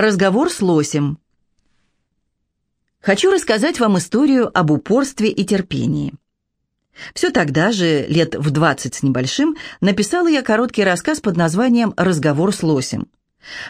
Разговор с лосем. Хочу рассказать вам историю об упорстве и терпении. Все тогда же, лет в 20 с небольшим, написала я короткий рассказ под названием «Разговор с лосем».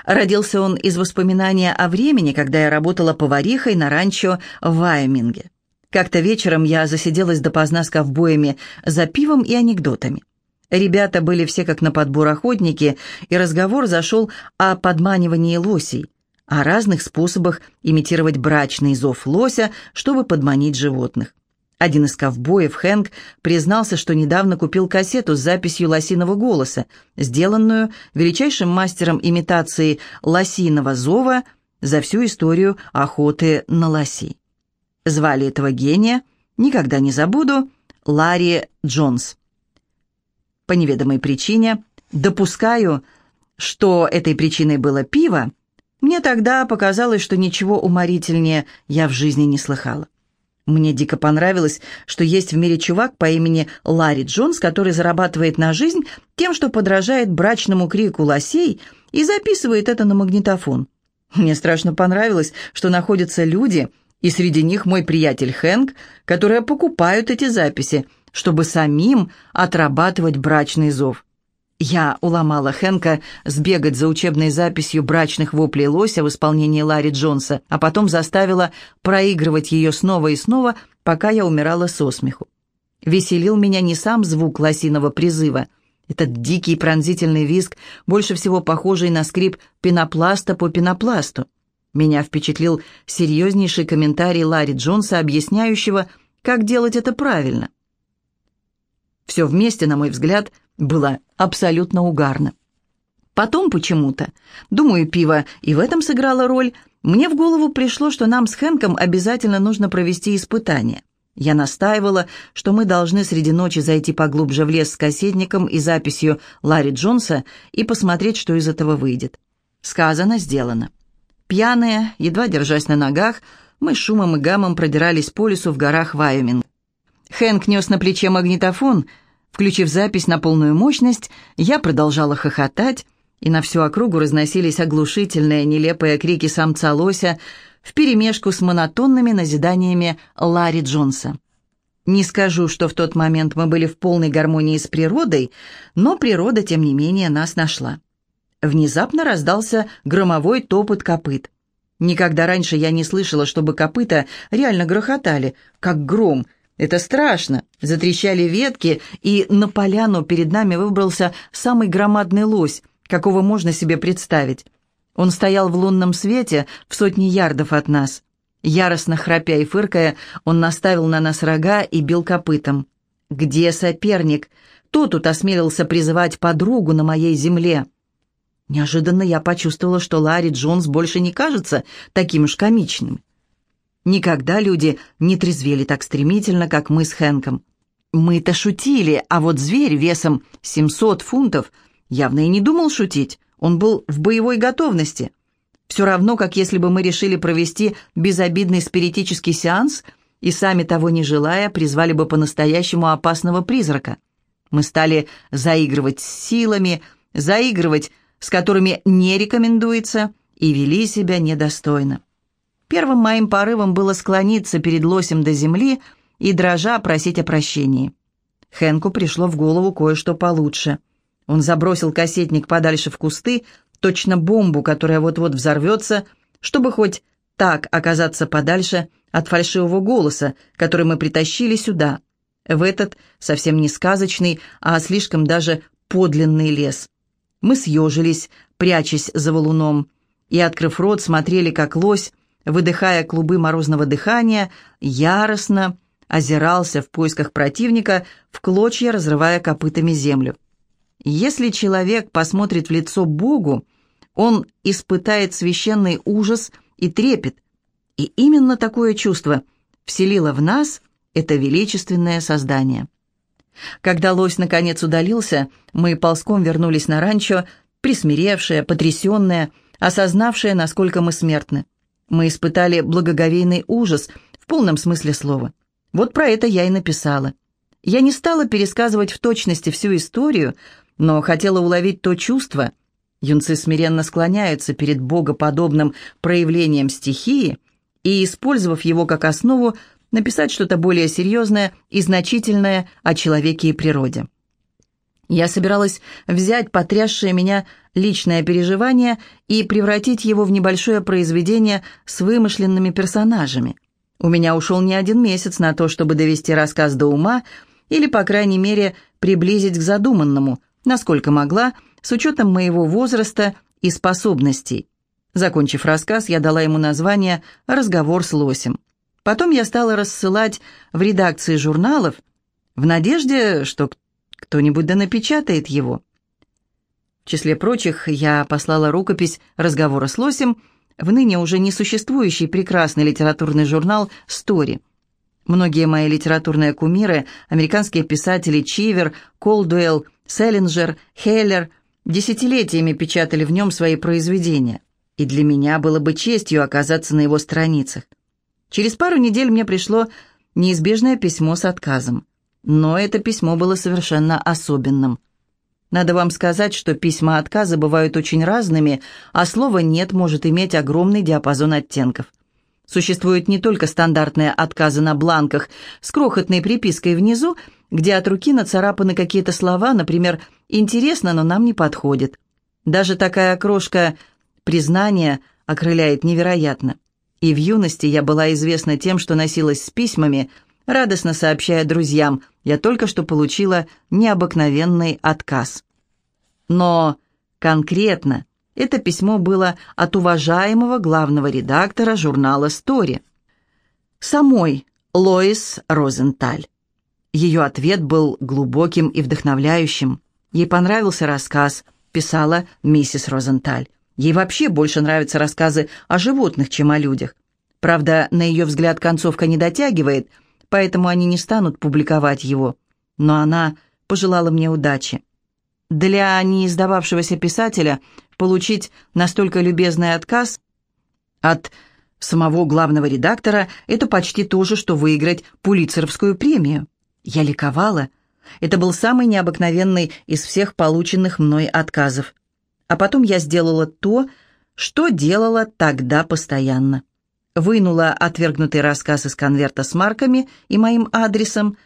Родился он из воспоминания о времени, когда я работала поварихой на ранчо в Вайоминге. Как-то вечером я засиделась допоздна с ковбоями за пивом и анекдотами. Ребята были все как на подбор охотники, и разговор зашел о подманивании лосей о разных способах имитировать брачный зов лося, чтобы подманить животных. Один из ковбоев, Хэнк, признался, что недавно купил кассету с записью лосиного голоса, сделанную величайшим мастером имитации лосиного зова за всю историю охоты на лосей. Звали этого гения, никогда не забуду, Ларри Джонс. По неведомой причине допускаю, что этой причиной было пиво, мне тогда показалось, что ничего уморительнее я в жизни не слыхала. Мне дико понравилось, что есть в мире чувак по имени Ларри Джонс, который зарабатывает на жизнь тем, что подражает брачному крику лосей и записывает это на магнитофон. Мне страшно понравилось, что находятся люди, и среди них мой приятель Хэнк, которые покупают эти записи, чтобы самим отрабатывать брачный зов. Я уломала Хэнка сбегать за учебной записью брачных воплей лося в исполнении Ларри Джонса, а потом заставила проигрывать ее снова и снова, пока я умирала со смеху. Веселил меня не сам звук лосиного призыва, этот дикий пронзительный визг, больше всего похожий на скрип пенопласта по пенопласту. Меня впечатлил серьезнейший комментарий Ларри Джонса, объясняющего, как делать это правильно. Все вместе, на мой взгляд, было абсолютно угарно. Потом почему-то, думаю, пиво и в этом сыграло роль, мне в голову пришло, что нам с Хэнком обязательно нужно провести испытание. Я настаивала, что мы должны среди ночи зайти поглубже в лес с кассетником и записью Ларри Джонса и посмотреть, что из этого выйдет. Сказано, сделано. Пьяные, едва держась на ногах, мы шумом и гамом продирались по лесу в горах Вайоминг. Хэнк нес на плече магнитофон — Включив запись на полную мощность, я продолжала хохотать, и на всю округу разносились оглушительные, нелепые крики самца лося вперемешку с монотонными назиданиями Ларри Джонса. Не скажу, что в тот момент мы были в полной гармонии с природой, но природа, тем не менее, нас нашла. Внезапно раздался громовой топот копыт. Никогда раньше я не слышала, чтобы копыта реально грохотали, как гром — это страшно. Затрещали ветки, и на поляну перед нами выбрался самый громадный лось, какого можно себе представить. Он стоял в лунном свете в сотни ярдов от нас. Яростно храпя и фыркая, он наставил на нас рога и бил копытом. «Где соперник? Кто тут осмелился призывать подругу на моей земле?» Неожиданно я почувствовала, что Ларри Джонс больше не кажется таким уж комичным. Никогда люди не трезвели так стремительно, как мы с Хэнком. Мы-то шутили, а вот зверь весом 700 фунтов явно и не думал шутить. Он был в боевой готовности. Все равно, как если бы мы решили провести безобидный спиритический сеанс и сами того не желая, призвали бы по-настоящему опасного призрака. Мы стали заигрывать с силами, заигрывать, с которыми не рекомендуется, и вели себя недостойно. Первым моим порывом было склониться перед лосем до земли и, дрожа, просить о прощении. Хэнку пришло в голову кое-что получше. Он забросил кассетник подальше в кусты, точно бомбу, которая вот-вот взорвется, чтобы хоть так оказаться подальше от фальшивого голоса, который мы притащили сюда, в этот совсем не сказочный, а слишком даже подлинный лес. Мы съежились, прячась за валуном, и, открыв рот, смотрели, как лось выдыхая клубы морозного дыхания, яростно озирался в поисках противника, в клочья разрывая копытами землю. Если человек посмотрит в лицо Богу, он испытает священный ужас и трепет, и именно такое чувство вселило в нас это величественное создание. Когда лось наконец удалился, мы ползком вернулись на ранчо, присмиревшие, потрясенные, осознавшие, насколько мы смертны. Мы испытали благоговейный ужас в полном смысле слова. Вот про это я и написала. Я не стала пересказывать в точности всю историю, но хотела уловить то чувство, Юнцы смиренно склоняются перед богоподобным проявлением стихии и, использовав его как основу, написать что-то более серьезное и значительное о человеке и природе. Я собиралась взять потрясшее меня личное переживание и превратить его в небольшое произведение с вымышленными персонажами. У меня ушел не один месяц на то, чтобы довести рассказ до ума или, по крайней мере, приблизить к задуманному, насколько могла, с учетом моего возраста и способностей. Закончив рассказ, я дала ему название «Разговор с лосем». Потом я стала рассылать в редакции журналов в надежде, что кто-нибудь да напечатает его. В числе прочих я послала рукопись разговора с лосем в ныне уже несуществующий прекрасный литературный журнал «Стори». Многие мои литературные кумиры, американские писатели Чивер, Колдуэлл, Селлинджер, Хеллер, десятилетиями печатали в нем свои произведения, и для меня было бы честью оказаться на его страницах. Через пару недель мне пришло неизбежное письмо с отказом. Но это письмо было совершенно особенным. Надо вам сказать, что письма отказа бывают очень разными, а слово «нет» может иметь огромный диапазон оттенков. Существуют не только стандартные отказы на бланках с крохотной припиской внизу, где от руки нацарапаны какие-то слова, например, «интересно, но нам не подходит». Даже такая крошка признания окрыляет невероятно. И в юности я была известна тем, что носилась с письмами, радостно сообщая друзьям, я только что получила необыкновенный отказ. Но конкретно это письмо было от уважаемого главного редактора журнала «Стори», самой Лоис Розенталь. Ее ответ был глубоким и вдохновляющим. Ей понравился рассказ, писала миссис Розенталь. Ей вообще больше нравятся рассказы о животных, чем о людях. Правда, на ее взгляд концовка не дотягивает, поэтому они не станут публиковать его. Но она пожелала мне удачи. Для неиздававшегося писателя получить настолько любезный отказ от самого главного редактора – это почти то же, что выиграть Пулитцеровскую премию. Я ликовала. Это был самый необыкновенный из всех полученных мной отказов. А потом я сделала то, что делала тогда постоянно. Вынула отвергнутый рассказ из конверта с марками и моим адресом.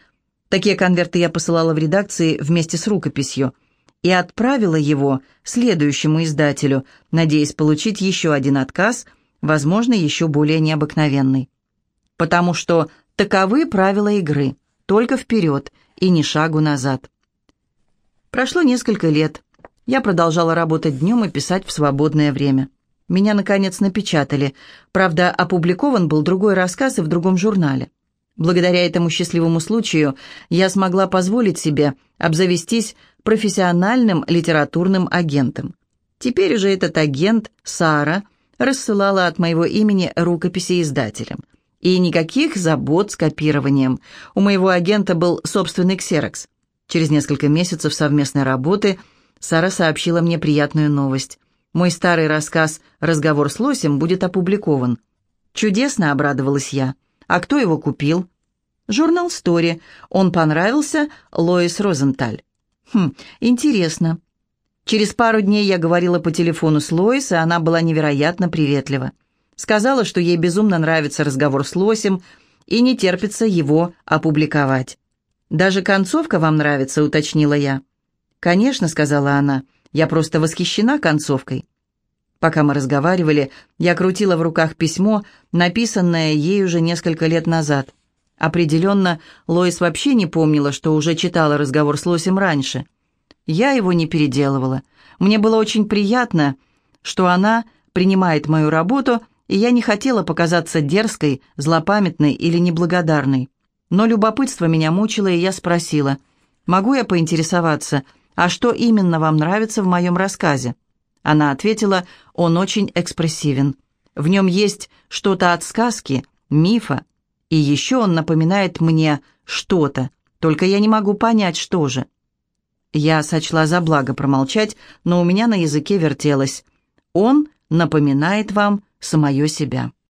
Такие конверты я посылала в редакции вместе с рукописью. И отправила его следующему издателю, надеясь получить еще один отказ, возможно, еще более необыкновенный. Потому что таковы правила игры. Только вперед и ни шагу назад. Прошло несколько лет. Я продолжала работать днем и писать в свободное время. Меня, наконец, напечатали. Правда, опубликован был другой рассказ и в другом журнале. Благодаря этому счастливому случаю я смогла позволить себе обзавестись профессиональным литературным агентом. Теперь уже этот агент, Сара, рассылала от моего имени рукописи издателям. И никаких забот с копированием. У моего агента был собственный ксерокс. Через несколько месяцев совместной работы – Сара сообщила мне приятную новость. Мой старый рассказ «Разговор с лосем» будет опубликован. Чудесно обрадовалась я. А кто его купил? Журнал «Стори». Он понравился Лоис Розенталь. Хм, интересно. Через пару дней я говорила по телефону с Лоис, и она была невероятно приветлива. Сказала, что ей безумно нравится разговор с лосем и не терпится его опубликовать. «Даже концовка вам нравится», — уточнила я. «Конечно», — сказала она, — «я просто восхищена концовкой». Пока мы разговаривали, я крутила в руках письмо, написанное ей уже несколько лет назад. Определенно, Лоис вообще не помнила, что уже читала разговор с Лосем раньше. Я его не переделывала. Мне было очень приятно, что она принимает мою работу, и я не хотела показаться дерзкой, злопамятной или неблагодарной. Но любопытство меня мучило, и я спросила, «Могу я поинтересоваться, — «А что именно вам нравится в моем рассказе?» Она ответила, «Он очень экспрессивен. В нем есть что-то от сказки, мифа, и еще он напоминает мне что-то, только я не могу понять, что же». Я сочла за благо промолчать, но у меня на языке вертелось. «Он напоминает вам самое себя».